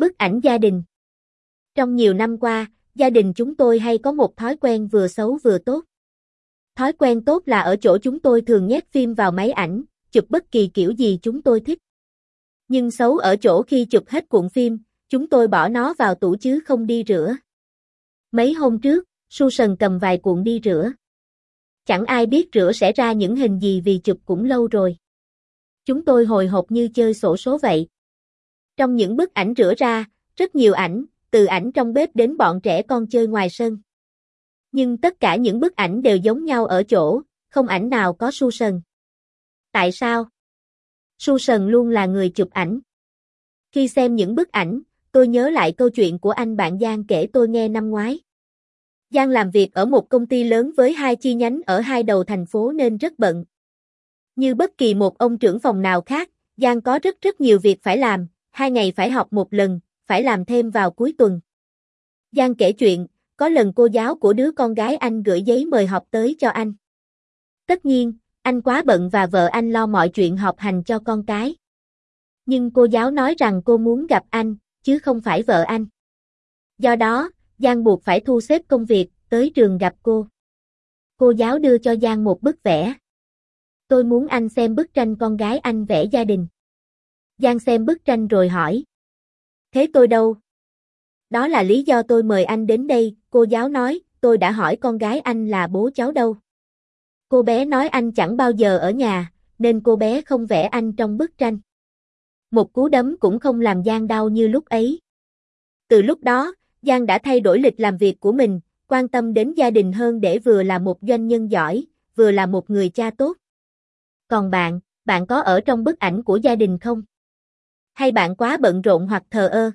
Bức ảnh gia đình Trong nhiều năm qua, gia đình chúng tôi hay có một thói quen vừa xấu vừa tốt. Thói quen tốt là ở chỗ chúng tôi thường nhét phim vào máy ảnh, chụp bất kỳ kiểu gì chúng tôi thích. Nhưng xấu ở chỗ khi chụp hết cuộn phim, chúng tôi bỏ nó vào tủ chứ không đi rửa. Mấy hôm trước, Susan cầm vài cuộn đi rửa. Chẳng ai biết rửa sẽ ra những hình gì vì chụp cũng lâu rồi. Chúng tôi hồi hộp như chơi sổ số vậy. Trong những bức ảnh rửa ra, rất nhiều ảnh, từ ảnh trong bếp đến bọn trẻ con chơi ngoài sân. Nhưng tất cả những bức ảnh đều giống nhau ở chỗ, không ảnh nào có su sần. Tại sao? su sần luôn là người chụp ảnh. Khi xem những bức ảnh, tôi nhớ lại câu chuyện của anh bạn Giang kể tôi nghe năm ngoái. Giang làm việc ở một công ty lớn với hai chi nhánh ở hai đầu thành phố nên rất bận. Như bất kỳ một ông trưởng phòng nào khác, Giang có rất rất nhiều việc phải làm, hai ngày phải học một lần, phải làm thêm vào cuối tuần. Giang kể chuyện, có lần cô giáo của đứa con gái anh gửi giấy mời học tới cho anh. Tất nhiên, anh quá bận và vợ anh lo mọi chuyện học hành cho con cái. Nhưng cô giáo nói rằng cô muốn gặp anh, chứ không phải vợ anh. Do đó, Giang buộc phải thu xếp công việc, tới trường gặp cô. Cô giáo đưa cho Giang một bức vẽ. Tôi muốn anh xem bức tranh con gái anh vẽ gia đình. Giang xem bức tranh rồi hỏi. Thế tôi đâu? Đó là lý do tôi mời anh đến đây, cô giáo nói, tôi đã hỏi con gái anh là bố cháu đâu. Cô bé nói anh chẳng bao giờ ở nhà, nên cô bé không vẽ anh trong bức tranh. Một cú đấm cũng không làm Giang đau như lúc ấy. Từ lúc đó, Giang đã thay đổi lịch làm việc của mình, quan tâm đến gia đình hơn để vừa là một doanh nhân giỏi, vừa là một người cha tốt. Còn bạn, bạn có ở trong bức ảnh của gia đình không? Hay bạn quá bận rộn hoặc thờ ơ?